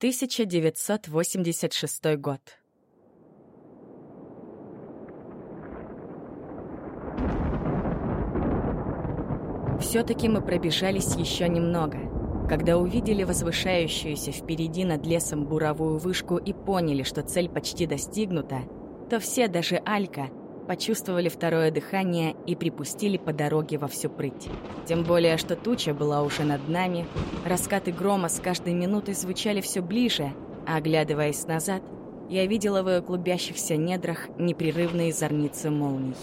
1986 год. Все-таки мы пробежались еще немного. Когда увидели возвышающуюся впереди над лесом буровую вышку и поняли, что цель почти достигнута, то все, даже Алька, почувствовали второе дыхание и припустили по дороге во всю прыть. Тем более, что туча была уже над нами, раскаты грома с каждой минутой звучали все ближе, а оглядываясь назад, я видела в ее клубящихся недрах непрерывные зорницы молний.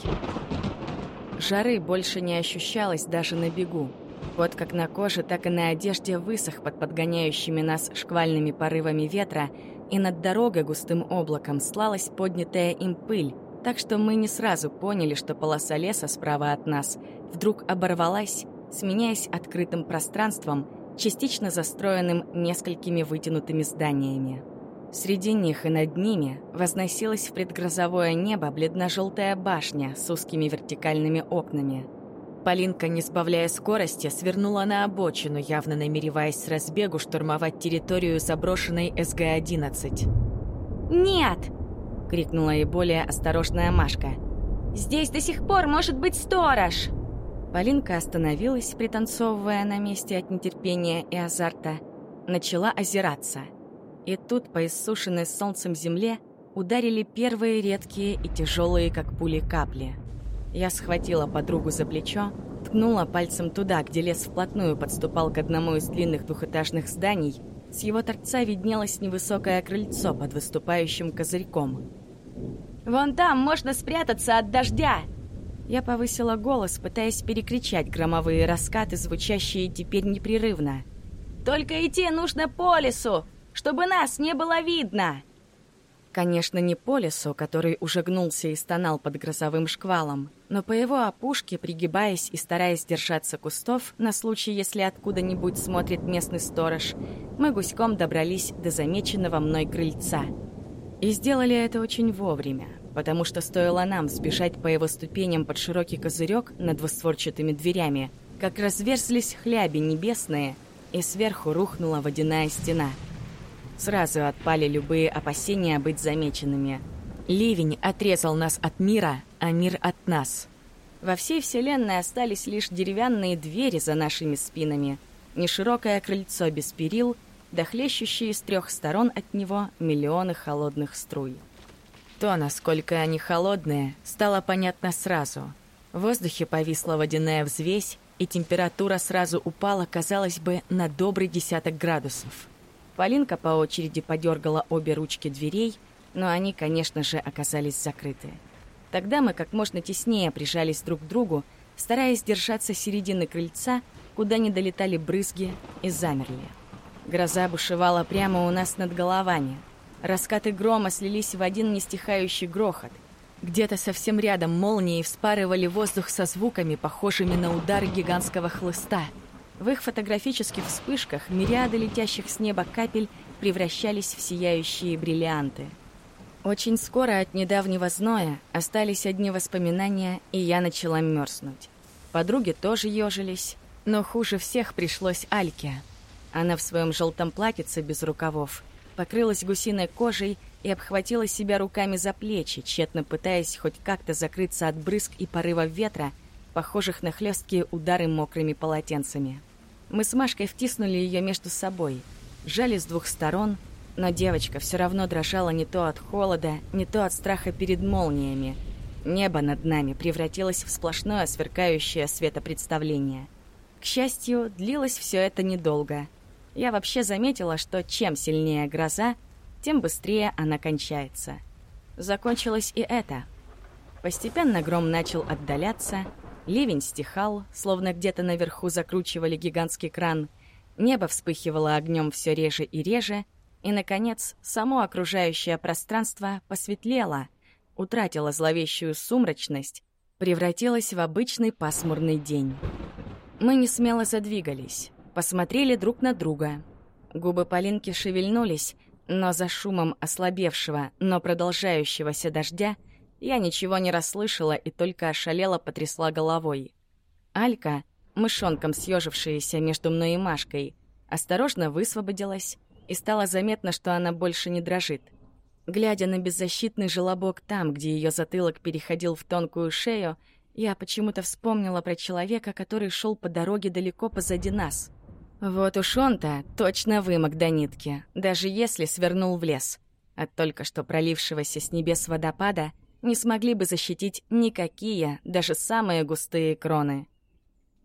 Жары больше не ощущалось даже на бегу. Вот как на коже, так и на одежде высох под подгоняющими нас шквальными порывами ветра, и над дорогой густым облаком слалась поднятая им пыль, так что мы не сразу поняли, что полоса леса справа от нас вдруг оборвалась, сменяясь открытым пространством, частично застроенным несколькими вытянутыми зданиями. Среди них и над ними возносилась в предгрозовое небо бледно-желтая башня с узкими вертикальными окнами. Полинка, не сбавляя скорости, свернула на обочину, явно намереваясь с разбегу штурмовать территорию заброшенной СГ-11. «Нет!» — крикнула ей более осторожная Машка. «Здесь до сих пор может быть сторож!» Полинка остановилась, пританцовывая на месте от нетерпения и азарта. Начала озираться — и тут по иссушенной солнцем земле ударили первые редкие и тяжелые, как пули, капли. Я схватила подругу за плечо, ткнула пальцем туда, где лес вплотную подступал к одному из длинных двухэтажных зданий. С его торца виднелось невысокое крыльцо под выступающим козырьком. «Вон там можно спрятаться от дождя!» Я повысила голос, пытаясь перекричать громовые раскаты, звучащие теперь непрерывно. «Только идти нужно по лесу! чтобы нас не было видно!» Конечно, не по лесу, который уже гнулся и стонал под грозовым шквалом, но по его опушке, пригибаясь и стараясь держаться кустов, на случай, если откуда-нибудь смотрит местный сторож, мы гуськом добрались до замеченного мной крыльца. И сделали это очень вовремя, потому что стоило нам сбежать по его ступеням под широкий козырек над двустворчатыми дверями, как разверзлись хляби небесные, и сверху рухнула водяная стена — Сразу отпали любые опасения быть замеченными. Ливень отрезал нас от мира, а мир от нас. Во всей вселенной остались лишь деревянные двери за нашими спинами, неширокое крыльцо без перил, дохлещущие с трех сторон от него миллионы холодных струй. То, насколько они холодные, стало понятно сразу. В воздухе повисла водяная взвесь, и температура сразу упала, казалось бы, на добрый десяток градусов. Полинка по очереди подергала обе ручки дверей, но они, конечно же, оказались закрыты. Тогда мы как можно теснее прижались друг к другу, стараясь держаться середины крыльца, куда не долетали брызги, и замерли. Гроза бушевала прямо у нас над головами. Раскаты грома слились в один нестихающий грохот. Где-то совсем рядом молнии вспарывали воздух со звуками, похожими на удары гигантского хлыста — в их фотографических вспышках мириады летящих с неба капель превращались в сияющие бриллианты. Очень скоро от недавнего зноя остались одни воспоминания, и я начала мерзнуть. Подруги тоже ежились, но хуже всех пришлось Альке. Она в своем желтом платьице без рукавов покрылась гусиной кожей и обхватила себя руками за плечи, тщетно пытаясь хоть как-то закрыться от брызг и порывов ветра, похожих на хлесткие удары мокрыми полотенцами. Мы с Машкой втиснули ее между собой, сжали с двух сторон, но девочка все равно дрожала не то от холода, не то от страха перед молниями. Небо над нами превратилось в сплошное сверкающее светопредставление. К счастью, длилось все это недолго. Я вообще заметила, что чем сильнее гроза, тем быстрее она кончается. Закончилось и это. Постепенно гром начал отдаляться, Ливень стихал, словно где-то наверху закручивали гигантский кран. Небо вспыхивало огнем все реже и реже, и, наконец, само окружающее пространство посветлело, утратило зловещую сумрачность, превратилось в обычный пасмурный день. Мы не смело задвигались, посмотрели друг на друга. Губы Полинки шевельнулись, но за шумом ослабевшего, но продолжающегося дождя я ничего не расслышала и только ошалела потрясла головой. Алька, мышонком съежившаяся между мной и Машкой, осторожно высвободилась, и стало заметно, что она больше не дрожит. Глядя на беззащитный желобок там, где ее затылок переходил в тонкую шею, я почему-то вспомнила про человека, который шел по дороге далеко позади нас. Вот уж он-то точно вымок до нитки, даже если свернул в лес. От только что пролившегося с небес водопада не смогли бы защитить никакие, даже самые густые кроны.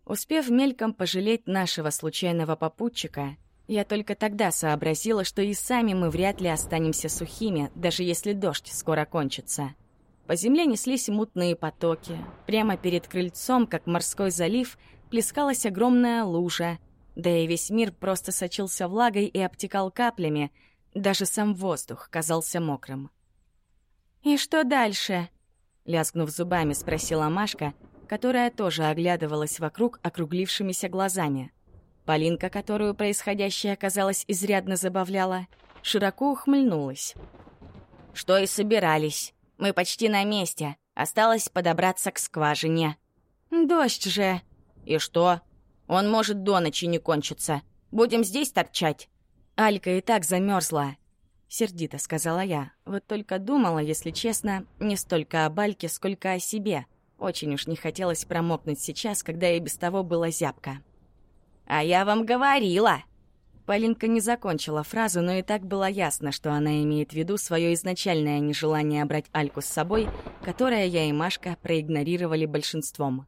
Успев мельком пожалеть нашего случайного попутчика, я только тогда сообразила, что и сами мы вряд ли останемся сухими, даже если дождь скоро кончится. По земле неслись мутные потоки. Прямо перед крыльцом, как морской залив, плескалась огромная лужа. Да и весь мир просто сочился влагой и обтекал каплями. Даже сам воздух казался мокрым. «И что дальше?» Лязгнув зубами, спросила Машка, которая тоже оглядывалась вокруг округлившимися глазами. Полинка, которую происходящее, казалось, изрядно забавляла, широко ухмыльнулась. «Что и собирались. Мы почти на месте. Осталось подобраться к скважине. Дождь же. И что? Он может до ночи не кончиться. Будем здесь торчать. Алька и так замерзла. Сердито сказала я. Вот только думала, если честно, не столько об Альке, сколько о себе. Очень уж не хотелось промокнуть сейчас, когда и без того была зябка. «А я вам говорила!» Полинка не закончила фразу, но и так было ясно, что она имеет в виду свое изначальное нежелание брать Альку с собой, которое я и Машка проигнорировали большинством.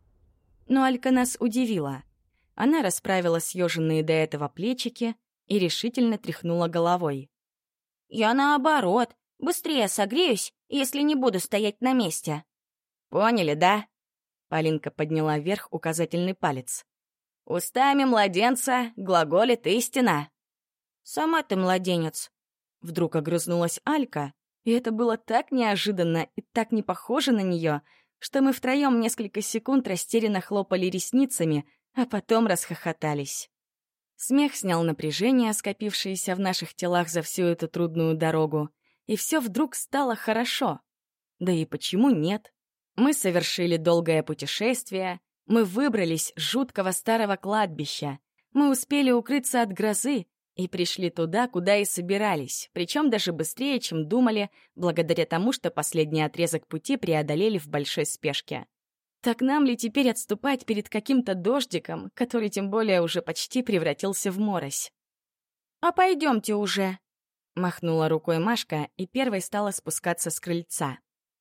Но Алька нас удивила. Она расправила съеженные до этого плечики и решительно тряхнула головой. «Я наоборот, быстрее согреюсь, если не буду стоять на месте». «Поняли, да?» Полинка подняла вверх указательный палец. Устами младенца глаголит истина. Сама ты младенец. Вдруг огрызнулась Алька, и это было так неожиданно и так не похоже на нее, что мы втроем несколько секунд растерянно хлопали ресницами, а потом расхохотались. Смех снял напряжение, скопившееся в наших телах за всю эту трудную дорогу, и все вдруг стало хорошо. Да и почему нет? Мы совершили долгое путешествие, мы выбрались с жуткого старого кладбища. Мы успели укрыться от грозы и пришли туда, куда и собирались, причем даже быстрее, чем думали, благодаря тому, что последний отрезок пути преодолели в большой спешке. Так нам ли теперь отступать перед каким-то дождиком, который тем более уже почти превратился в морось? «А пойдемте уже!» Махнула рукой Машка и первой стала спускаться с крыльца.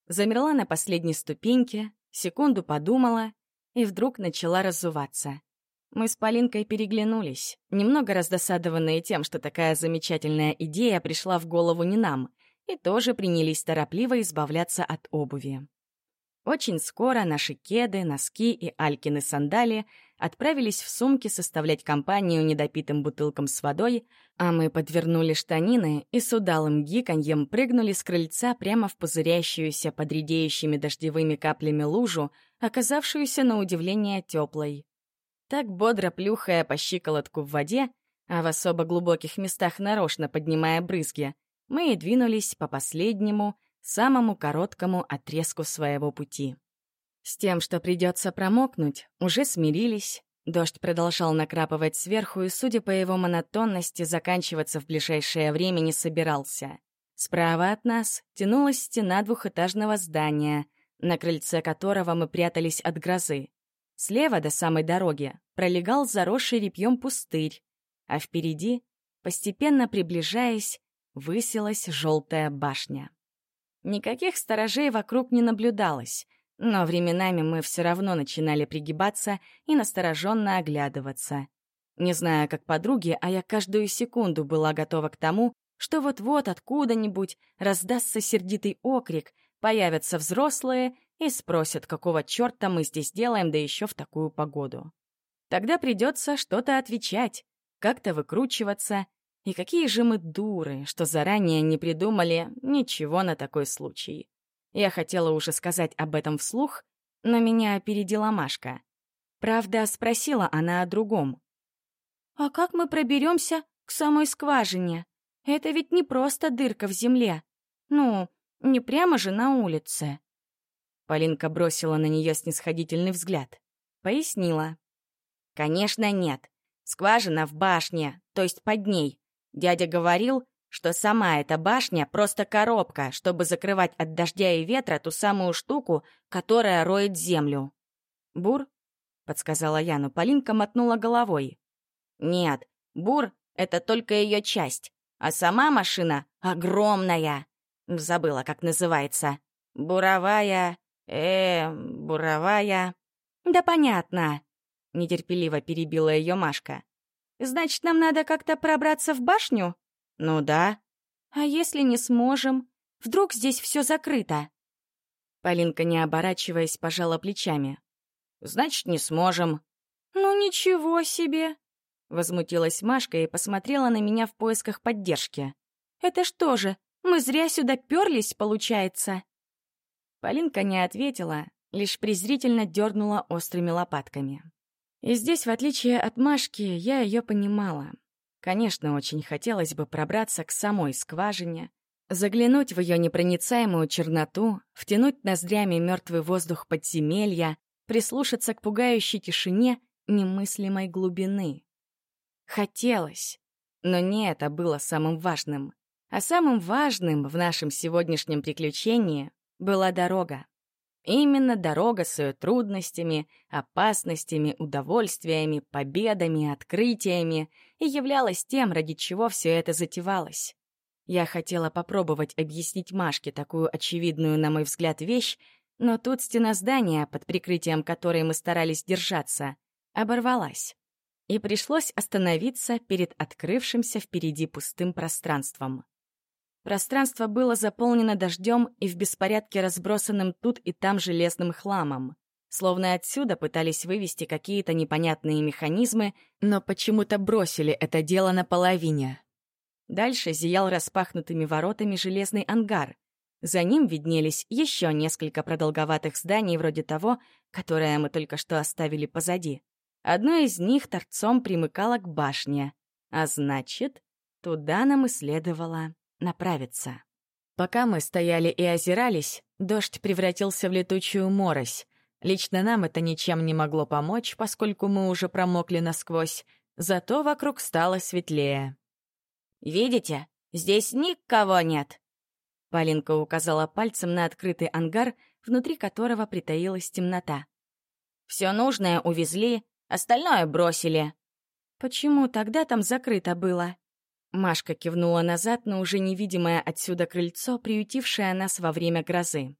Замерла на последней ступеньке, секунду подумала и вдруг начала разуваться. Мы с Полинкой переглянулись, немного раздосадованные тем, что такая замечательная идея пришла в голову не нам, и тоже принялись торопливо избавляться от обуви. Очень скоро наши кеды, носки и Алькины сандали отправились в сумки составлять компанию недопитым бутылкам с водой, а мы подвернули штанины и с удалым гиканьем прыгнули с крыльца прямо в пузырящуюся под редеющими дождевыми каплями лужу, оказавшуюся на удивление теплой. Так бодро плюхая по щиколотку в воде, а в особо глубоких местах нарочно поднимая брызги, мы и двинулись по последнему, самому короткому отрезку своего пути. С тем, что придется промокнуть, уже смирились. Дождь продолжал накрапывать сверху, и, судя по его монотонности, заканчиваться в ближайшее время не собирался. Справа от нас тянулась стена двухэтажного здания, на крыльце которого мы прятались от грозы. Слева до самой дороги пролегал заросший репьем пустырь, а впереди, постепенно приближаясь, высилась желтая башня. Никаких сторожей вокруг не наблюдалось, но временами мы все равно начинали пригибаться и настороженно оглядываться. Не знаю, как подруги, а я каждую секунду была готова к тому, что вот-вот откуда-нибудь раздастся сердитый окрик, появятся взрослые и спросят, какого черта мы здесь делаем, да еще в такую погоду. Тогда придется что-то отвечать, как-то выкручиваться и какие же мы дуры, что заранее не придумали ничего на такой случай. Я хотела уже сказать об этом вслух, но меня опередила Машка. Правда, спросила она о другом. «А как мы проберемся к самой скважине? Это ведь не просто дырка в земле. Ну, не прямо же на улице». Полинка бросила на нее снисходительный взгляд. Пояснила. «Конечно, нет. Скважина в башне, то есть под ней. Дядя говорил, что сама эта башня — просто коробка, чтобы закрывать от дождя и ветра ту самую штуку, которая роет землю. «Бур?» — подсказала я, но Полинка мотнула головой. «Нет, бур — это только ее часть, а сама машина огромная. Забыла, как называется. Буровая... э буровая...» «Да понятно», — нетерпеливо перебила ее Машка. «Значит, нам надо как-то пробраться в башню?» «Ну да». «А если не сможем? Вдруг здесь все закрыто?» Полинка, не оборачиваясь, пожала плечами. «Значит, не сможем». «Ну ничего себе!» Возмутилась Машка и посмотрела на меня в поисках поддержки. «Это что же, мы зря сюда перлись, получается?» Полинка не ответила, лишь презрительно дернула острыми лопатками. И здесь, в отличие от Машки, я ее понимала. Конечно, очень хотелось бы пробраться к самой скважине, заглянуть в ее непроницаемую черноту, втянуть ноздрями мертвый воздух подземелья, прислушаться к пугающей тишине немыслимой глубины. Хотелось, но не это было самым важным. А самым важным в нашем сегодняшнем приключении была дорога. Именно дорога с ее трудностями, опасностями, удовольствиями, победами, открытиями и являлась тем, ради чего все это затевалось. Я хотела попробовать объяснить Машке такую очевидную, на мой взгляд, вещь, но тут стена здания, под прикрытием которой мы старались держаться, оборвалась. И пришлось остановиться перед открывшимся впереди пустым пространством. Пространство было заполнено дождем и в беспорядке разбросанным тут и там железным хламом. Словно отсюда пытались вывести какие-то непонятные механизмы, но почему-то бросили это дело наполовине. Дальше зиял распахнутыми воротами железный ангар. За ним виднелись еще несколько продолговатых зданий вроде того, которое мы только что оставили позади. Одно из них торцом примыкало к башне, а значит, туда нам и следовало направиться. Пока мы стояли и озирались, дождь превратился в летучую морось. Лично нам это ничем не могло помочь, поскольку мы уже промокли насквозь, зато вокруг стало светлее. «Видите, здесь никого нет!» Полинка указала пальцем на открытый ангар, внутри которого притаилась темнота. «Все нужное увезли, остальное бросили». «Почему тогда там закрыто было?» Машка кивнула назад на уже невидимое отсюда крыльцо, приютившее нас во время грозы.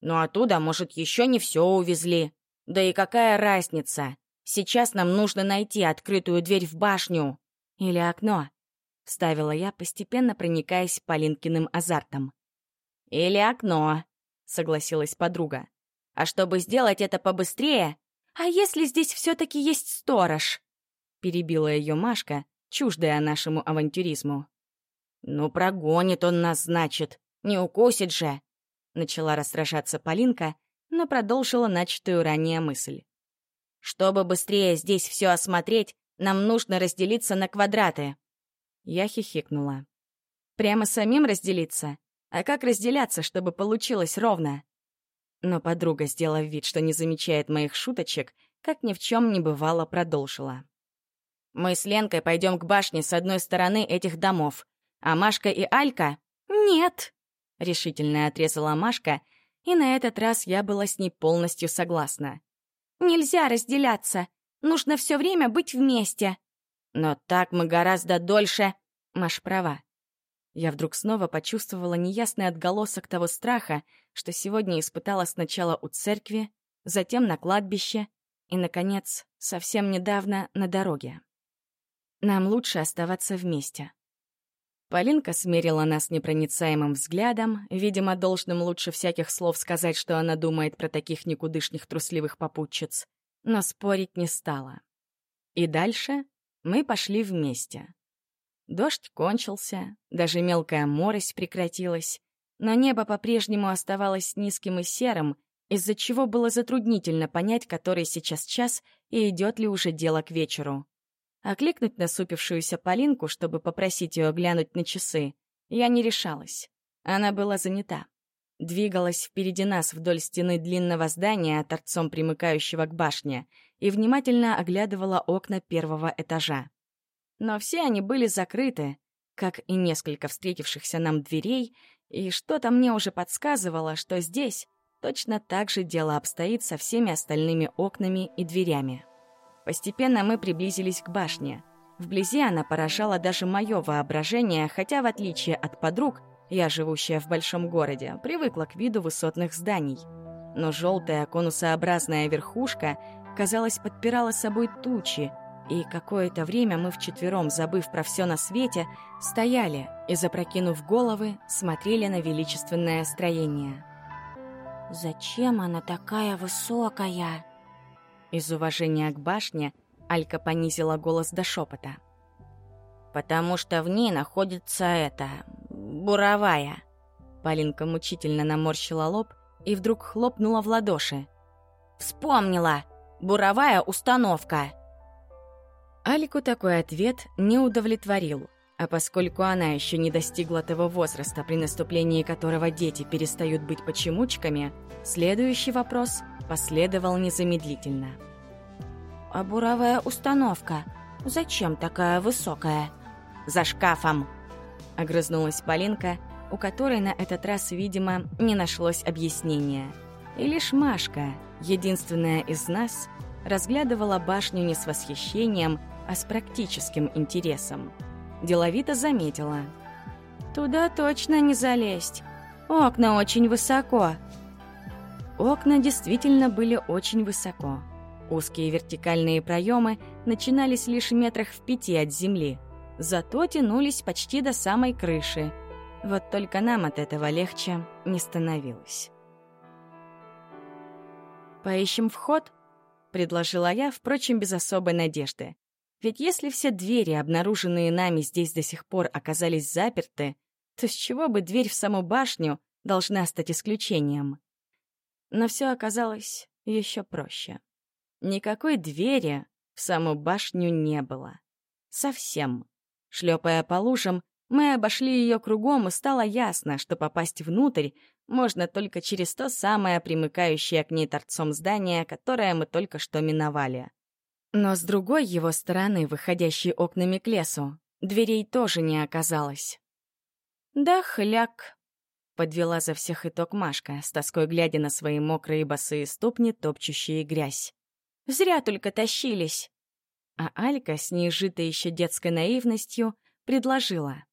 «Ну оттуда, может, еще не все увезли. Да и какая разница? Сейчас нам нужно найти открытую дверь в башню. Или окно», — вставила я, постепенно проникаясь Полинкиным азартом. «Или окно», — согласилась подруга. «А чтобы сделать это побыстрее...» «А если здесь все-таки есть сторож?» — перебила ее Машка, чуждая нашему авантюризму. «Ну, прогонит он нас, значит, не укусит же!» Начала рассражаться Полинка, но продолжила начатую ранее мысль. «Чтобы быстрее здесь все осмотреть, нам нужно разделиться на квадраты». Я хихикнула. «Прямо самим разделиться? А как разделяться, чтобы получилось ровно?» Но подруга, сделав вид, что не замечает моих шуточек, как ни в чем не бывало, продолжила. Мы с Ленкой пойдем к башне с одной стороны этих домов, а Машка и Алька... Нет! Решительно отрезала Машка, и на этот раз я была с ней полностью согласна. Нельзя разделяться. Нужно все время быть вместе. Но так мы гораздо дольше... Маш права. Я вдруг снова почувствовала неясный отголосок того страха, что сегодня испытала сначала у церкви, затем на кладбище и, наконец, совсем недавно на дороге. Нам лучше оставаться вместе. Полинка смерила нас непроницаемым взглядом, видимо, должным лучше всяких слов сказать, что она думает про таких никудышних трусливых попутчиц, но спорить не стала. И дальше мы пошли вместе. Дождь кончился, даже мелкая морось прекратилась, но небо по-прежнему оставалось низким и серым, из-за чего было затруднительно понять, который сейчас час и идет ли уже дело к вечеру. Окликнуть насупившуюся Полинку, чтобы попросить ее глянуть на часы, я не решалась. Она была занята. Двигалась впереди нас вдоль стены длинного здания, торцом примыкающего к башне, и внимательно оглядывала окна первого этажа. Но все они были закрыты, как и несколько встретившихся нам дверей, и что-то мне уже подсказывало, что здесь точно так же дело обстоит со всеми остальными окнами и дверями. Постепенно мы приблизились к башне. Вблизи она поражала даже мое воображение, хотя, в отличие от подруг, я, живущая в большом городе, привыкла к виду высотных зданий. Но желтая конусообразная верхушка, казалось, подпирала собой тучи, и какое-то время мы вчетвером, забыв про все на свете, стояли и, запрокинув головы, смотрели на величественное строение. «Зачем она такая высокая?» Из уважения к башне Алька понизила голос до шепота. «Потому что в ней находится эта... буровая». Полинка мучительно наморщила лоб и вдруг хлопнула в ладоши. «Вспомнила! Буровая установка!» Алику такой ответ не удовлетворил, а поскольку она еще не достигла того возраста, при наступлении которого дети перестают быть почемучками, следующий вопрос последовал незамедлительно. «А буровая установка? Зачем такая высокая?» «За шкафом!» — огрызнулась Полинка, у которой на этот раз, видимо, не нашлось объяснения. И лишь Машка, единственная из нас, разглядывала башню не с восхищением, а с практическим интересом. Деловито заметила. «Туда точно не залезть. Окна очень высоко. Окна действительно были очень высоко. Узкие вертикальные проемы начинались лишь метрах в пяти от земли, зато тянулись почти до самой крыши. Вот только нам от этого легче не становилось. «Поищем вход?» — предложила я, впрочем, без особой надежды. Ведь если все двери, обнаруженные нами здесь до сих пор, оказались заперты, то с чего бы дверь в саму башню должна стать исключением? Но все оказалось еще проще. Никакой двери в саму башню не было. Совсем. Шлепая по лужам, мы обошли ее кругом, и стало ясно, что попасть внутрь можно только через то самое примыкающее к ней торцом здание, которое мы только что миновали. Но с другой его стороны, выходящей окнами к лесу, дверей тоже не оказалось. «Да хляк!» Подвела за всех итог Машка, с тоской глядя на свои мокрые босые ступни, топчущие грязь. «Зря только тащились!» А Алька, с неизжитой еще детской наивностью, предложила.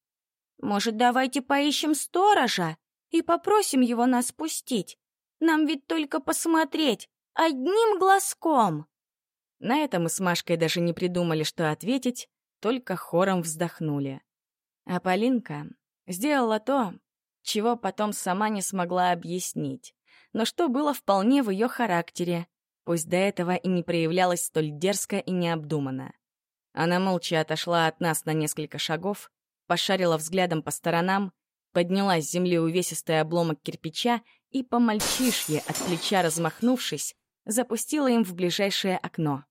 «Может, давайте поищем сторожа и попросим его нас спустить? Нам ведь только посмотреть, одним глазком!» На это мы с Машкой даже не придумали, что ответить, только хором вздохнули. А Полинка сделала то, чего потом сама не смогла объяснить, но что было вполне в ее характере, пусть до этого и не проявлялось столь дерзко и необдуманно. Она молча отошла от нас на несколько шагов, пошарила взглядом по сторонам, подняла с земли увесистый обломок кирпича и, по мальчишье, от плеча размахнувшись, запустила им в ближайшее окно.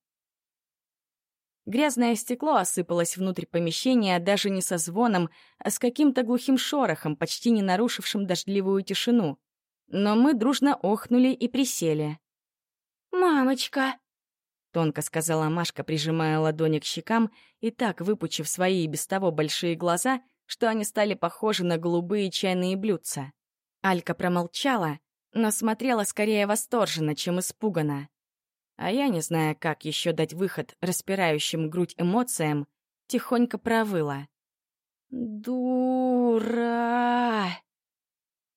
Грязное стекло осыпалось внутрь помещения даже не со звоном, а с каким-то глухим шорохом, почти не нарушившим дождливую тишину. Но мы дружно охнули и присели. «Мамочка!» — тонко сказала Машка, прижимая ладони к щекам и так выпучив свои и без того большие глаза, что они стали похожи на голубые чайные блюдца. Алька промолчала, но смотрела скорее восторженно, чем испуганно. А я, не зная, как еще дать выход распирающим грудь эмоциям, тихонько провыла. «Дура!»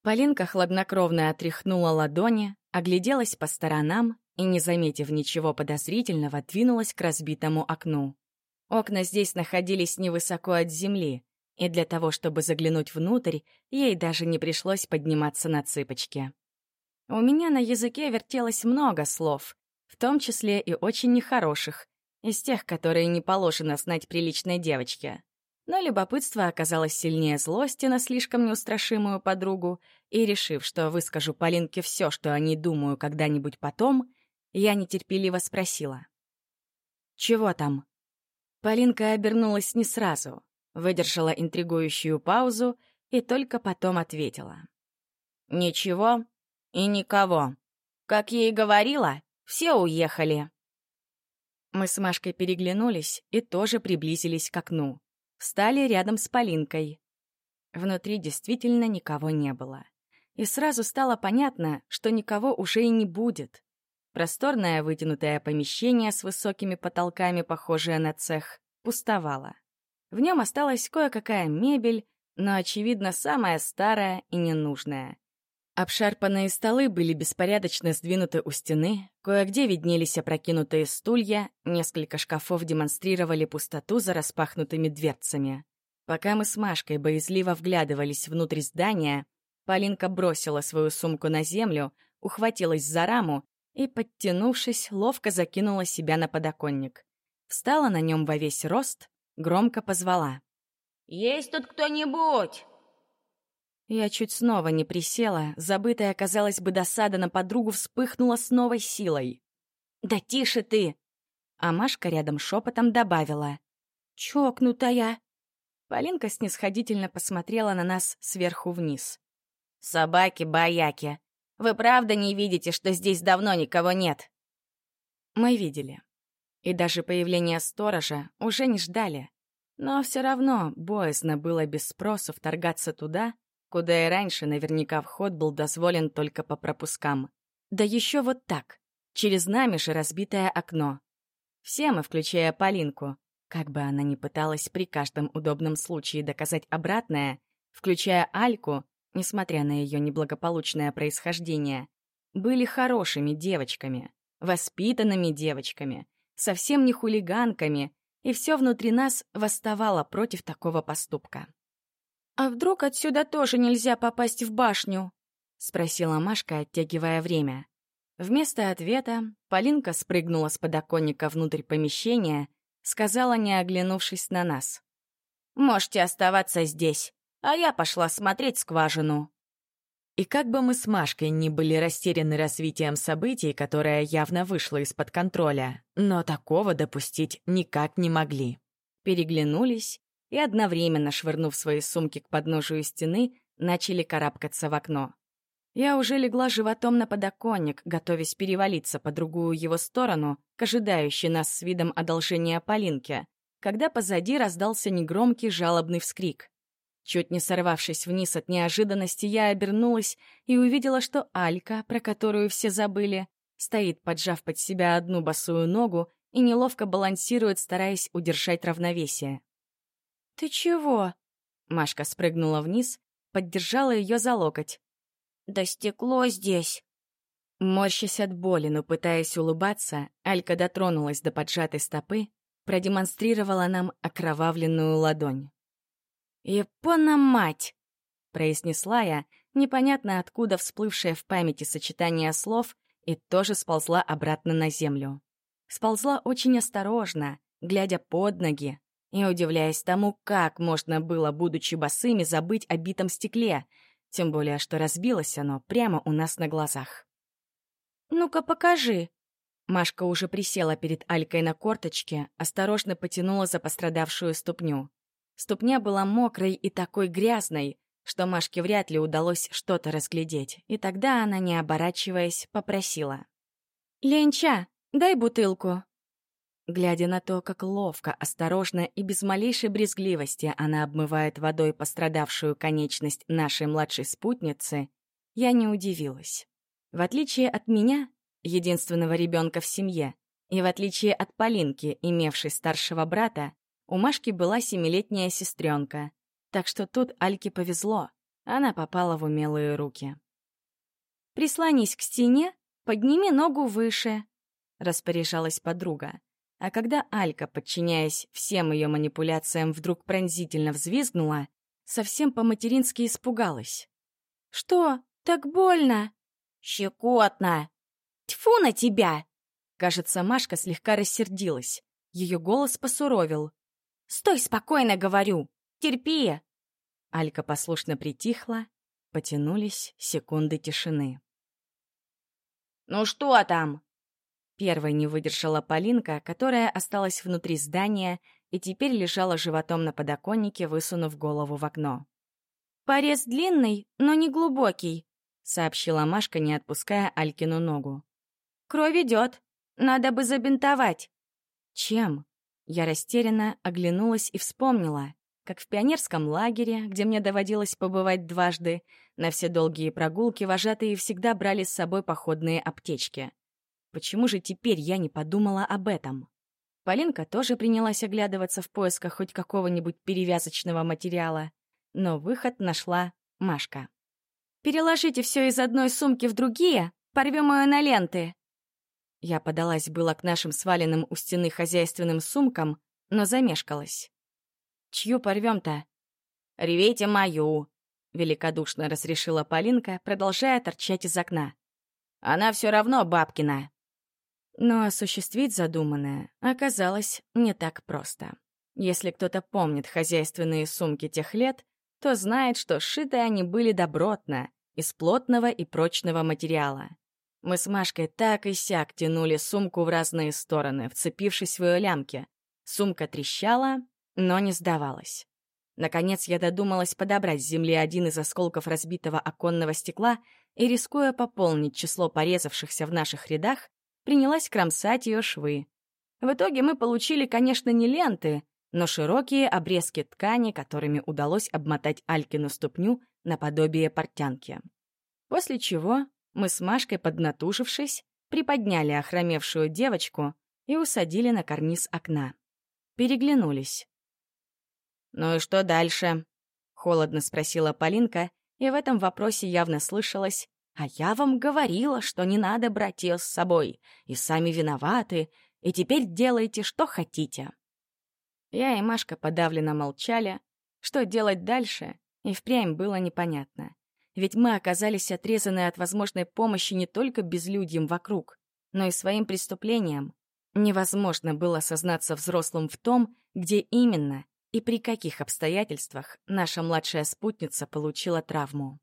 Полинка хладнокровно отряхнула ладони, огляделась по сторонам и, не заметив ничего подозрительного, двинулась к разбитому окну. Окна здесь находились невысоко от земли, и для того, чтобы заглянуть внутрь, ей даже не пришлось подниматься на цыпочки. У меня на языке вертелось много слов, в том числе и очень нехороших, из тех, которые не положено знать приличной девочке. Но любопытство оказалось сильнее злости на слишком неустрашимую подругу, и, решив, что выскажу Полинке все, что о ней думаю когда-нибудь потом, я нетерпеливо спросила. «Чего там?» Полинка обернулась не сразу, выдержала интригующую паузу и только потом ответила. «Ничего и никого. Как я и говорила, все уехали». Мы с Машкой переглянулись и тоже приблизились к окну. встали рядом с Полинкой. Внутри действительно никого не было. И сразу стало понятно, что никого уже и не будет. Просторное вытянутое помещение с высокими потолками, похожее на цех, пустовало. В нем осталась кое-какая мебель, но, очевидно, самая старая и ненужная. Обшарпанные столы были беспорядочно сдвинуты у стены, кое-где виднелись опрокинутые стулья, несколько шкафов демонстрировали пустоту за распахнутыми дверцами. Пока мы с Машкой боязливо вглядывались внутрь здания, Полинка бросила свою сумку на землю, ухватилась за раму и, подтянувшись, ловко закинула себя на подоконник. Встала на нем во весь рост, громко позвала. «Есть тут кто-нибудь?» Я чуть снова не присела, забытая, казалось бы, досада на подругу вспыхнула с новой силой. «Да тише ты!» А Машка рядом шепотом добавила. «Чокнутая!» Полинка снисходительно посмотрела на нас сверху вниз. «Собаки-бояки! Вы правда не видите, что здесь давно никого нет?» Мы видели. И даже появление сторожа уже не ждали. Но все равно боязно было без спроса вторгаться туда, куда и раньше наверняка вход был дозволен только по пропускам. Да еще вот так, через же разбитое окно. Все мы, включая Полинку, как бы она ни пыталась при каждом удобном случае доказать обратное, включая Альку, несмотря на ее неблагополучное происхождение, были хорошими девочками, воспитанными девочками, совсем не хулиганками, и все внутри нас восставало против такого поступка. «А вдруг отсюда тоже нельзя попасть в башню?» — спросила Машка, оттягивая время. Вместо ответа Полинка спрыгнула с подоконника внутрь помещения, сказала, не оглянувшись на нас. «Можете оставаться здесь, а я пошла смотреть скважину». И как бы мы с Машкой не были растеряны развитием событий, которое явно вышло из-под контроля, но такого допустить никак не могли. Переглянулись и одновременно, швырнув свои сумки к подножию стены, начали карабкаться в окно. Я уже легла животом на подоконник, готовясь перевалиться по другую его сторону, к ожидающей нас с видом одолжения Полинке, когда позади раздался негромкий жалобный вскрик. Чуть не сорвавшись вниз от неожиданности, я обернулась и увидела, что Алька, про которую все забыли, стоит, поджав под себя одну босую ногу и неловко балансирует, стараясь удержать равновесие. «Ты чего?» Машка спрыгнула вниз, поддержала ее за локоть. «Да стекло здесь!» Морщась от боли, но пытаясь улыбаться, Алька дотронулась до поджатой стопы, продемонстрировала нам окровавленную ладонь. «Япона мать!» — произнесла я, непонятно откуда всплывшее в памяти сочетание слов, и тоже сползла обратно на землю. Сползла очень осторожно, глядя под ноги, и удивляясь тому, как можно было, будучи босыми, забыть о битом стекле, тем более, что разбилось оно прямо у нас на глазах. «Ну-ка, покажи!» Машка уже присела перед Алькой на корточке, осторожно потянула за пострадавшую ступню. Ступня была мокрой и такой грязной, что Машке вряд ли удалось что-то разглядеть, и тогда она, не оборачиваясь, попросила. «Ленча, дай бутылку!» Глядя на то, как ловко, осторожно и без малейшей брезгливости она обмывает водой пострадавшую конечность нашей младшей спутницы, я не удивилась. В отличие от меня, единственного ребенка в семье, и в отличие от Полинки, имевшей старшего брата, у Машки была семилетняя сестренка, так что тут Альке повезло, она попала в умелые руки. «Прислонись к стене, подними ногу выше», — распоряжалась подруга. А когда Алька, подчиняясь всем ее манипуляциям, вдруг пронзительно взвизгнула, совсем по-матерински испугалась. «Что, так больно?» «Щекотно!» «Тьфу на тебя!» Кажется, Машка слегка рассердилась. Ее голос посуровил. «Стой спокойно, говорю! Терпи!» Алька послушно притихла, потянулись секунды тишины. «Ну что там?» Первой не выдержала Полинка, которая осталась внутри здания и теперь лежала животом на подоконнике, высунув голову в окно. «Порез длинный, но не глубокий», — сообщила Машка, не отпуская Алькину ногу. «Кровь идет. Надо бы забинтовать». «Чем?» Я растерянно оглянулась и вспомнила. как в пионерском лагере, где мне доводилось побывать дважды, на все долгие прогулки вожатые всегда брали с собой походные аптечки. Почему же теперь я не подумала об этом? Полинка тоже принялась оглядываться в поисках хоть какого-нибудь перевязочного материала, но выход нашла Машка. «Переложите все из одной сумки в другие, порвем ее на ленты!» Я подалась было к нашим сваленным у стены хозяйственным сумкам, но замешкалась. «Чью порвем-то?» «Ревейте мою!» — великодушно разрешила Полинка, продолжая торчать из окна. «Она все равно бабкина!» Но осуществить задуманное оказалось не так просто. Если кто-то помнит хозяйственные сумки тех лет, то знает, что сшиты они были добротно, из плотного и прочного материала. Мы с Машкой так и сяк тянули сумку в разные стороны, вцепившись в ее лямки. Сумка трещала, но не сдавалась. Наконец я додумалась подобрать с земли один из осколков разбитого оконного стекла и, рискуя пополнить число порезавшихся в наших рядах, принялась кромсать ее швы. В итоге мы получили, конечно, не ленты, но широкие обрезки ткани, которыми удалось обмотать Алькину ступню наподобие портянки. После чего мы с Машкой, поднатужившись, приподняли охромевшую девочку и усадили на карниз окна. Переглянулись. «Ну и что дальше?» — холодно спросила Полинка, и в этом вопросе явно слышалось «А я вам говорила, что не надо брать ее с собой, и сами виноваты, и теперь делайте, что хотите». Я и Машка подавленно молчали. Что делать дальше, и впрямь было непонятно. Ведь мы оказались отрезаны от возможной помощи не только безлюдьем вокруг, но и своим преступлением. Невозможно было сознаться взрослым в том, где именно и при каких обстоятельствах наша младшая спутница получила травму.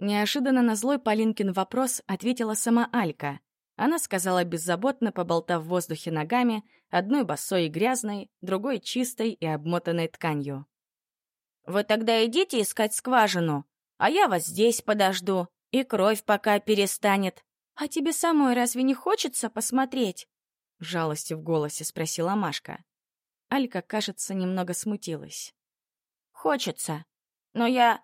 Неожиданно на злой Полинкин вопрос ответила сама Алька. Она сказала беззаботно, поболтав в воздухе ногами, одной босой и грязной, другой чистой и обмотанной тканью. «Вы тогда идите искать скважину, а я вас здесь подожду, и кровь пока перестанет. А тебе самой разве не хочется посмотреть?» Жалостью в голосе спросила Машка. Алька, кажется, немного смутилась. «Хочется, но я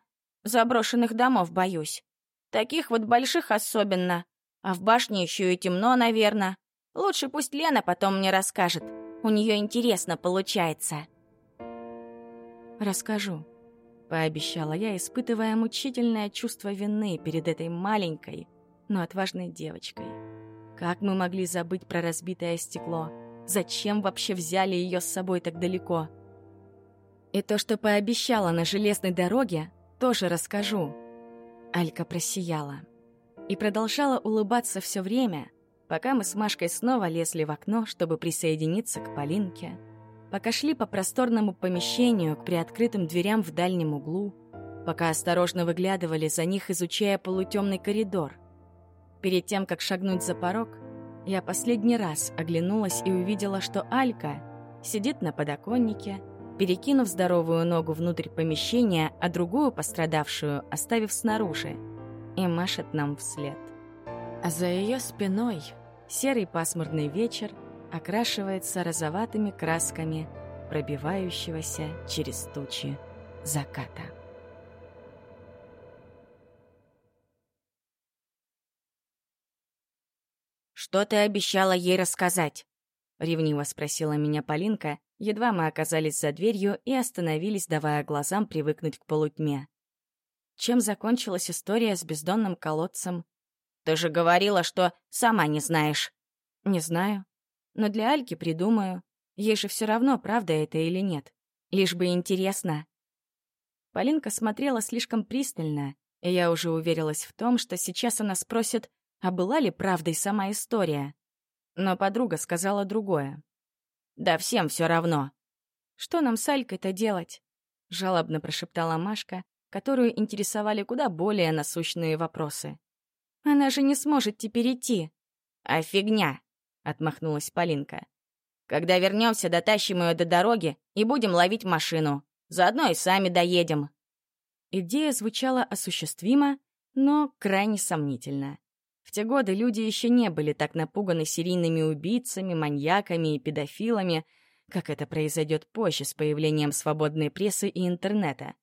заброшенных домов боюсь. Таких вот больших особенно. А в башне еще и темно, наверное. Лучше пусть Лена потом мне расскажет. У нее интересно получается». «Расскажу», — пообещала я, испытывая мучительное чувство вины перед этой маленькой, но отважной девочкой. Как мы могли забыть про разбитое стекло? Зачем вообще взяли ее с собой так далеко? И то, что пообещала на железной дороге, тоже расскажу. Алька просияла. И продолжала улыбаться все время, пока мы с Машкой снова лезли в окно, чтобы присоединиться к Полинке пока шли по просторному помещению к приоткрытым дверям в дальнем углу, пока осторожно выглядывали за них, изучая полутемный коридор. Перед тем, как шагнуть за порог, я последний раз оглянулась и увидела, что Алька сидит на подоконнике, перекинув здоровую ногу внутрь помещения, а другую пострадавшую оставив снаружи, и машет нам вслед. А за ее спиной серый пасмурный вечер — окрашивается розоватыми красками пробивающегося через тучи заката. «Что ты обещала ей рассказать?» — ревниво спросила меня Полинка, едва мы оказались за дверью и остановились, давая глазам привыкнуть к полутьме. Чем закончилась история с бездонным колодцем? «Ты же говорила, что сама не знаешь». «Не знаю», но для Альки придумаю. Ей же все равно, правда это или нет. Лишь бы интересно. Полинка смотрела слишком пристально, и я уже уверилась в том, что сейчас она спросит, а была ли правдой сама история. Но подруга сказала другое. «Да всем все равно». «Что нам с Алькой-то делать?» — жалобно прошептала Машка, которую интересовали куда более насущные вопросы. «Она же не сможет теперь идти». «А фигня!» отмахнулась Полинка. Когда вернемся, дотащим ее до дороги и будем ловить машину. Заодно и сами доедем. Идея звучала осуществимо, но крайне сомнительно. В те годы люди еще не были так напуганы серийными убийцами, маньяками и педофилами, как это произойдет позже с появлением свободной прессы и интернета.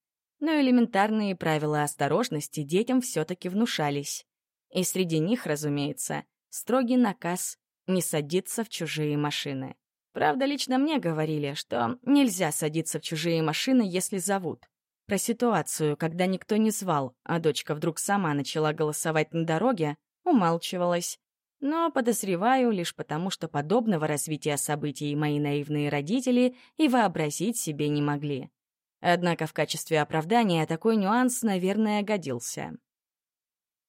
Но элементарные правила осторожности детям все-таки внушались. И среди них, разумеется, строгий наказ не садиться в чужие машины. Правда, лично мне говорили, что нельзя садиться в чужие машины, если зовут. Про ситуацию, когда никто не звал, а дочка вдруг сама начала голосовать на дороге, умалчивалась. Но подозреваю лишь потому, что подобного развития событий мои наивные родители и вообразить себе не могли. Однако в качестве оправдания такой нюанс, наверное, годился.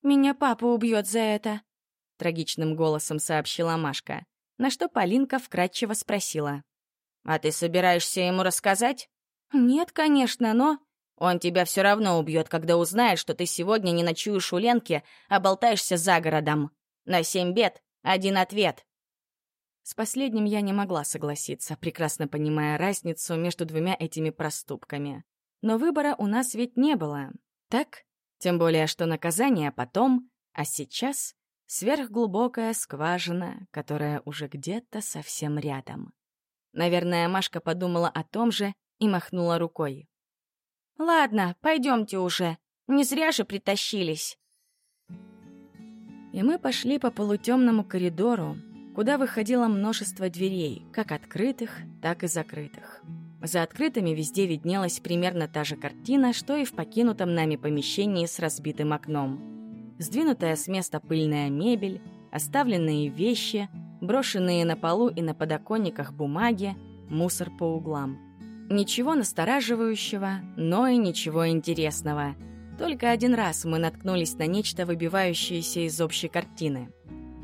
«Меня папа убьет за это», — трагичным голосом сообщила Машка, на что Полинка вкратчиво спросила. «А ты собираешься ему рассказать?» «Нет, конечно, но...» «Он тебя все равно убьет, когда узнает, что ты сегодня не ночуешь у Ленки, а болтаешься за городом. На семь бед один ответ». С последним я не могла согласиться, прекрасно понимая разницу между двумя этими проступками. Но выбора у нас ведь не было, так? Тем более, что наказание потом, а сейчас сверхглубокая скважина, которая уже где-то совсем рядом. Наверное, Машка подумала о том же и махнула рукой. «Ладно, пойдемте уже. Не зря же притащились». И мы пошли по полутемному коридору, куда выходило множество дверей, как открытых, так и закрытых. За открытыми везде виднелась примерно та же картина, что и в покинутом нами помещении с разбитым окном. Сдвинутая с места пыльная мебель, оставленные вещи, брошенные на полу и на подоконниках бумаги, мусор по углам. Ничего настораживающего, но и ничего интересного — только один раз мы наткнулись на нечто, выбивающееся из общей картины.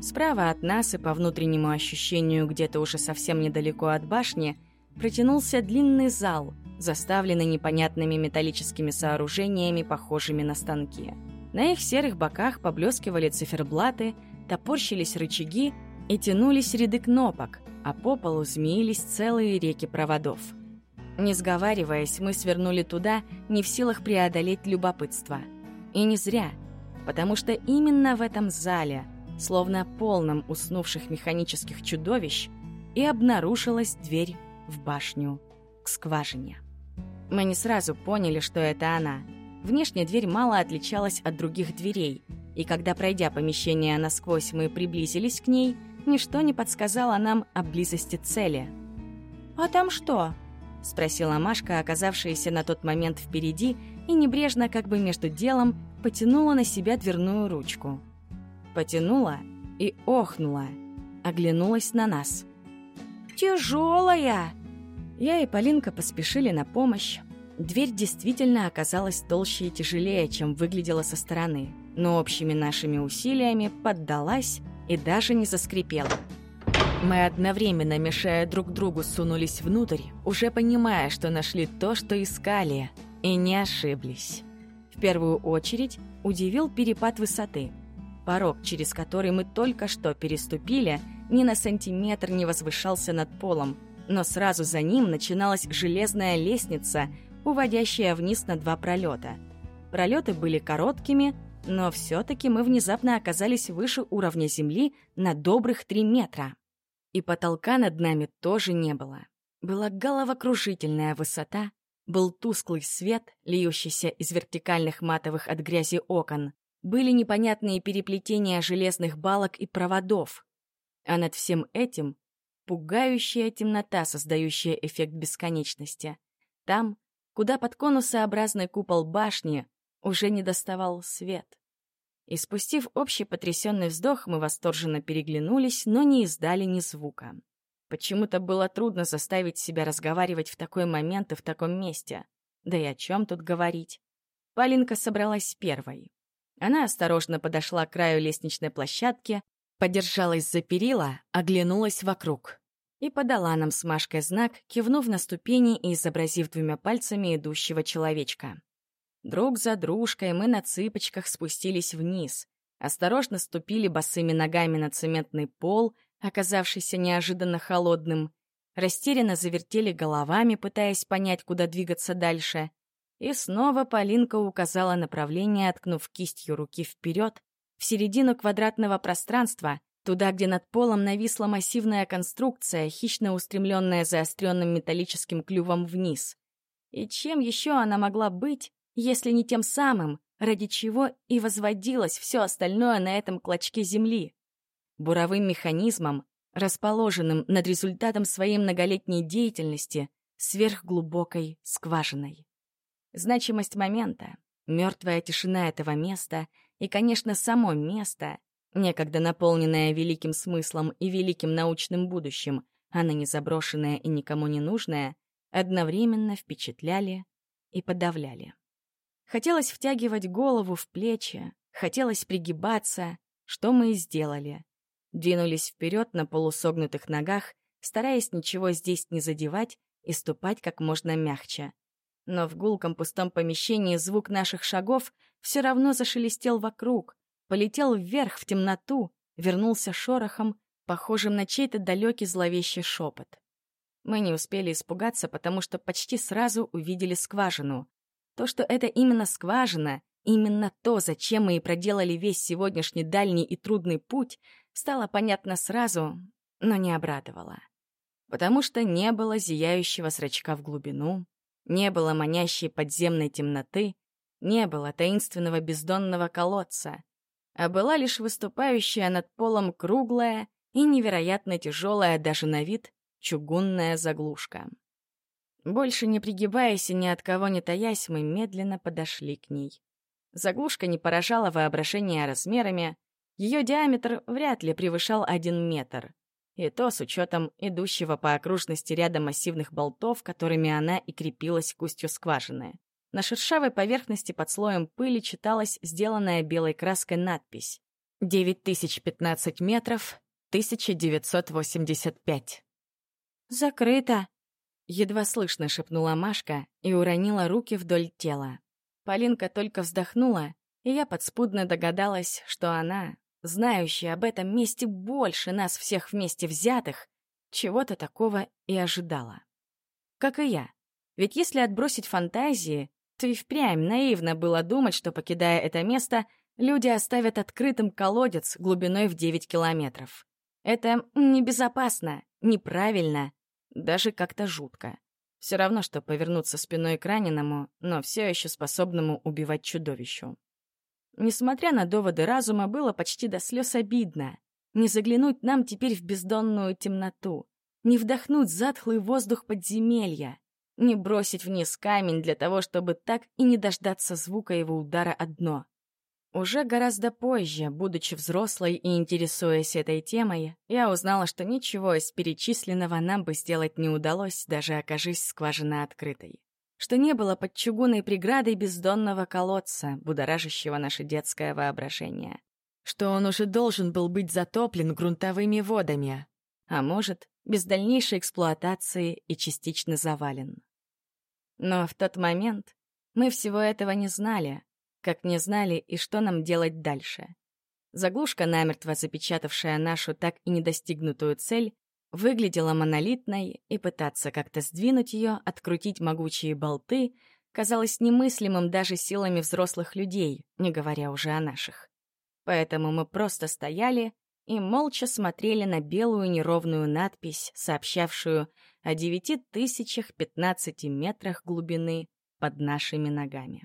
Справа от нас и по внутреннему ощущению где-то уже совсем недалеко от башни протянулся длинный зал, заставленный непонятными металлическими сооружениями, похожими на станки. На их серых боках поблескивали циферблаты, топорщились рычаги и тянулись ряды кнопок, а по полу змеились целые реки проводов — не сговариваясь, мы свернули туда, не в силах преодолеть любопытство. И не зря, потому что именно в этом зале, словно полном уснувших механических чудовищ, и обнаружилась дверь в башню к скважине. Мы не сразу поняли, что это она. Внешне дверь мало отличалась от других дверей, и когда, пройдя помещение насквозь, мы приблизились к ней, ничто не подсказало нам о близости цели. «А там что?» — спросила Машка, оказавшаяся на тот момент впереди, и небрежно, как бы между делом, потянула на себя дверную ручку. Потянула и охнула, оглянулась на нас. «Тяжелая!» Я и Полинка поспешили на помощь. Дверь действительно оказалась толще и тяжелее, чем выглядела со стороны, но общими нашими усилиями поддалась и даже не заскрипела. Мы одновременно, мешая друг другу, сунулись внутрь, уже понимая, что нашли то, что искали, и не ошиблись. В первую очередь удивил перепад высоты. Порог, через который мы только что переступили, ни на сантиметр не возвышался над полом, но сразу за ним начиналась железная лестница, уводящая вниз на два пролета. Пролеты были короткими, но все-таки мы внезапно оказались выше уровня земли на добрых три метра. И потолка над нами тоже не было. Была головокружительная высота, был тусклый свет, льющийся из вертикальных матовых от грязи окон, были непонятные переплетения железных балок и проводов. А над всем этим — пугающая темнота, создающая эффект бесконечности. Там, куда под конусообразный купол башни уже не доставал свет. И спустив общий потрясенный вздох, мы восторженно переглянулись, но не издали ни звука. Почему-то было трудно заставить себя разговаривать в такой момент и в таком месте. Да и о чем тут говорить? Полинка собралась первой. Она осторожно подошла к краю лестничной площадки, подержалась за перила, оглянулась вокруг и подала нам с Машкой знак, кивнув на ступени и изобразив двумя пальцами идущего человечка. Друг за дружкой мы на цыпочках спустились вниз, осторожно ступили босыми ногами на цементный пол, оказавшийся неожиданно холодным, растерянно завертели головами, пытаясь понять, куда двигаться дальше. И снова Полинка указала направление, откнув кистью руки вперед, в середину квадратного пространства, Туда, где над полом нависла массивная конструкция, хищно устремленная заостренным металлическим клювом вниз. И чем еще она могла быть, если не тем самым, ради чего и возводилось все остальное на этом клочке земли? Буровым механизмом, расположенным над результатом своей многолетней деятельности, сверхглубокой скважиной. Значимость момента, мертвая тишина этого места и, конечно, само место, некогда наполненное великим смыслом и великим научным будущим, а ныне заброшенное и никому не нужное, одновременно впечатляли и подавляли. Хотелось втягивать голову в плечи, хотелось пригибаться, что мы и сделали. Двинулись вперед на полусогнутых ногах, стараясь ничего здесь не задевать и ступать как можно мягче. Но в гулком пустом помещении звук наших шагов все равно зашелестел вокруг, полетел вверх в темноту, вернулся шорохом, похожим на чей-то далекий зловещий шепот. Мы не успели испугаться, потому что почти сразу увидели скважину. То, что это именно скважина, именно то, зачем мы и проделали весь сегодняшний дальний и трудный путь, стало понятно сразу, но не обрадовало. Потому что не было зияющего срачка в глубину, не было манящей подземной темноты, не было таинственного бездонного колодца, а была лишь выступающая над полом круглая и невероятно тяжелая даже на вид чугунная заглушка. Больше не пригибаясь и ни от кого не таясь, мы медленно подошли к ней. Заглушка не поражала воображение размерами, ее диаметр вряд ли превышал один метр. И то с учетом идущего по окружности ряда массивных болтов, которыми она и крепилась к устью скважины. На шершавой поверхности под слоем пыли читалась сделанная белой краской надпись «9015 метров, 1985». «Закрыто!» — едва слышно шепнула Машка и уронила руки вдоль тела. Полинка только вздохнула, и я подспудно догадалась, что она, знающая об этом месте больше нас всех вместе взятых, чего-то такого и ожидала. Как и я. Ведь если отбросить фантазии, то и впрямь наивно было думать, что, покидая это место, люди оставят открытым колодец глубиной в 9 километров. Это небезопасно, неправильно, даже как-то жутко. Все равно, что повернуться спиной к раненому, но все еще способному убивать чудовищу. Несмотря на доводы разума, было почти до слез обидно. Не заглянуть нам теперь в бездонную темноту, не вдохнуть затхлый воздух подземелья, не бросить вниз камень для того, чтобы так и не дождаться звука его удара о дно. Уже гораздо позже, будучи взрослой и интересуясь этой темой, я узнала, что ничего из перечисленного нам бы сделать не удалось, даже окажись скважина открытой. Что не было под чугунной преградой бездонного колодца, будоражащего наше детское воображение. Что он уже должен был быть затоплен грунтовыми водами, а может, без дальнейшей эксплуатации и частично завален. Но в тот момент мы всего этого не знали, как не знали и что нам делать дальше. Заглушка, намертво запечатавшая нашу так и недостигнутую цель, выглядела монолитной, и пытаться как-то сдвинуть ее, открутить могучие болты, казалось немыслимым даже силами взрослых людей, не говоря уже о наших. Поэтому мы просто стояли и молча смотрели на белую неровную надпись, сообщавшую о девяти тысячах пятнадцати метрах глубины под нашими ногами.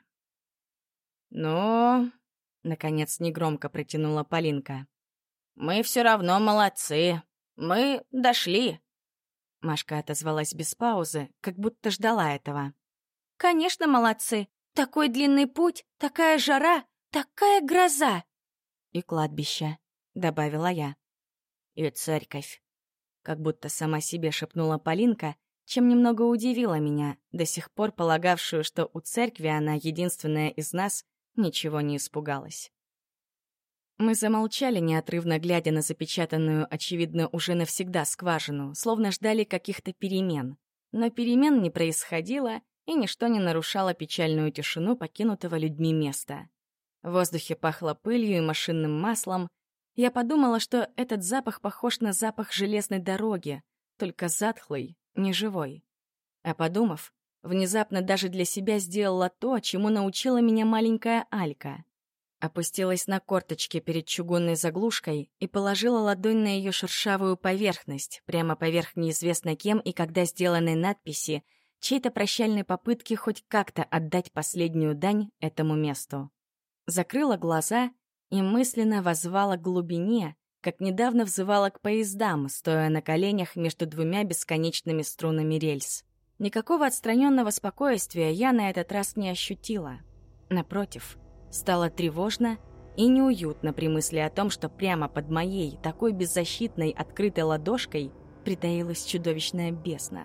«Ну...» — наконец негромко протянула Полинка. «Мы все равно молодцы. Мы дошли». Машка отозвалась без паузы, как будто ждала этого. «Конечно, молодцы. Такой длинный путь, такая жара, такая гроза!» «И кладбище», — добавила я. «И церковь», — как будто сама себе шепнула Полинка, чем немного удивила меня, до сих пор полагавшую, что у церкви она единственная из нас, ничего не испугалась. Мы замолчали, неотрывно глядя на запечатанную, очевидно, уже навсегда скважину, словно ждали каких-то перемен. Но перемен не происходило, и ничто не нарушало печальную тишину покинутого людьми места. В воздухе пахло пылью и машинным маслом. Я подумала, что этот запах похож на запах железной дороги, только затхлый, неживой. А подумав, Внезапно даже для себя сделала то, чему научила меня маленькая Алька. Опустилась на корточки перед чугунной заглушкой и положила ладонь на ее шершавую поверхность, прямо поверх неизвестно кем и когда сделанной надписи, чьей-то прощальной попытки хоть как-то отдать последнюю дань этому месту. Закрыла глаза и мысленно возвала к глубине, как недавно взывала к поездам, стоя на коленях между двумя бесконечными струнами рельс. Никакого отстраненного спокойствия я на этот раз не ощутила. Напротив, стало тревожно и неуютно при мысли о том, что прямо под моей, такой беззащитной, открытой ладошкой притаилась чудовищная бесна.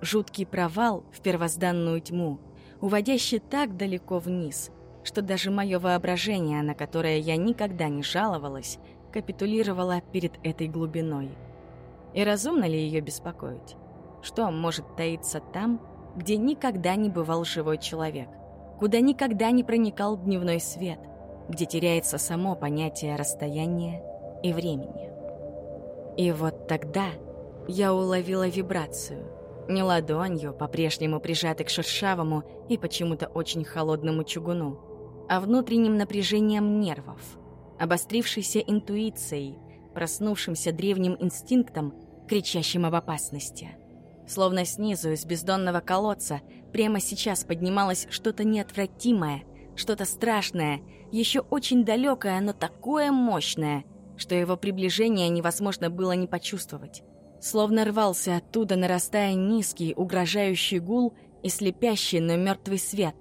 Жуткий провал в первозданную тьму, уводящий так далеко вниз, что даже мое воображение, на которое я никогда не жаловалась, капитулировала перед этой глубиной. И разумно ли ее беспокоить? Что может таиться там, где никогда не бывал живой человек, куда никогда не проникал дневной свет, где теряется само понятие расстояния и времени? И вот тогда я уловила вибрацию. Не ладонью, по-прежнему прижатой к шершавому и почему-то очень холодному чугуну, а внутренним напряжением нервов — обострившейся интуицией, проснувшимся древним инстинктом, кричащим об опасности. Словно снизу из бездонного колодца прямо сейчас поднималось что-то неотвратимое, что-то страшное, еще очень далекое, но такое мощное, что его приближение невозможно было не почувствовать. Словно рвался оттуда, нарастая низкий, угрожающий гул и слепящий, но мертвый свет.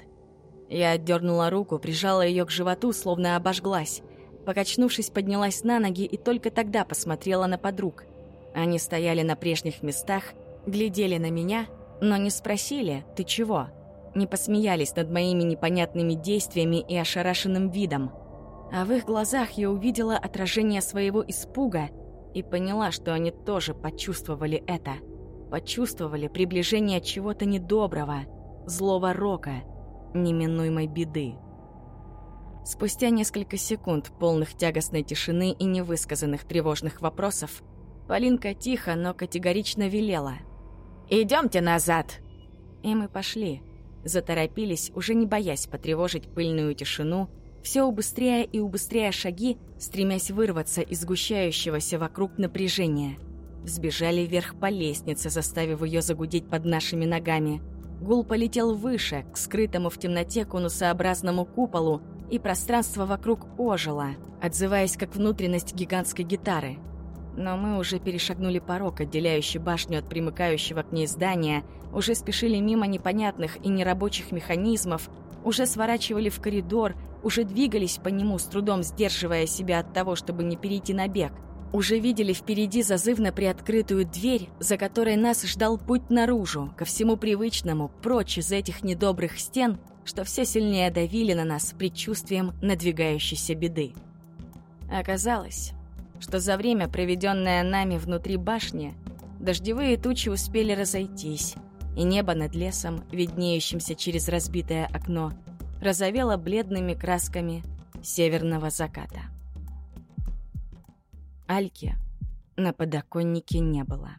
Я отдернула руку, прижала ее к животу, словно обожглась. Покачнувшись, поднялась на ноги и только тогда посмотрела на подруг. Они стояли на прежних местах, глядели на меня, но не спросили «ты чего?», не посмеялись над моими непонятными действиями и ошарашенным видом. А в их глазах я увидела отражение своего испуга и поняла, что они тоже почувствовали это. Почувствовали приближение чего-то недоброго, злого рока, неминуемой беды. Спустя несколько секунд, полных тягостной тишины и невысказанных тревожных вопросов, Полинка тихо, но категорично велела. «Идемте назад!» И мы пошли. Заторопились, уже не боясь потревожить пыльную тишину, все убыстряя и убыстряя шаги, стремясь вырваться из сгущающегося вокруг напряжения. Сбежали вверх по лестнице, заставив ее загудеть под нашими ногами. Гул полетел выше, к скрытому в темноте конусообразному куполу, и пространство вокруг ожило, отзываясь как внутренность гигантской гитары. Но мы уже перешагнули порог, отделяющий башню от примыкающего к ней здания, уже спешили мимо непонятных и нерабочих механизмов, уже сворачивали в коридор, уже двигались по нему, с трудом сдерживая себя от того, чтобы не перейти на бег. Уже видели впереди зазывно приоткрытую дверь, за которой нас ждал путь наружу, ко всему привычному, прочь из этих недобрых стен, что все сильнее давили на нас предчувствием надвигающейся беды. Оказалось, что за время, проведенное нами внутри башни, дождевые тучи успели разойтись, и небо над лесом, виднеющимся через разбитое окно, розовело бледными красками северного заката. Альки на подоконнике не было.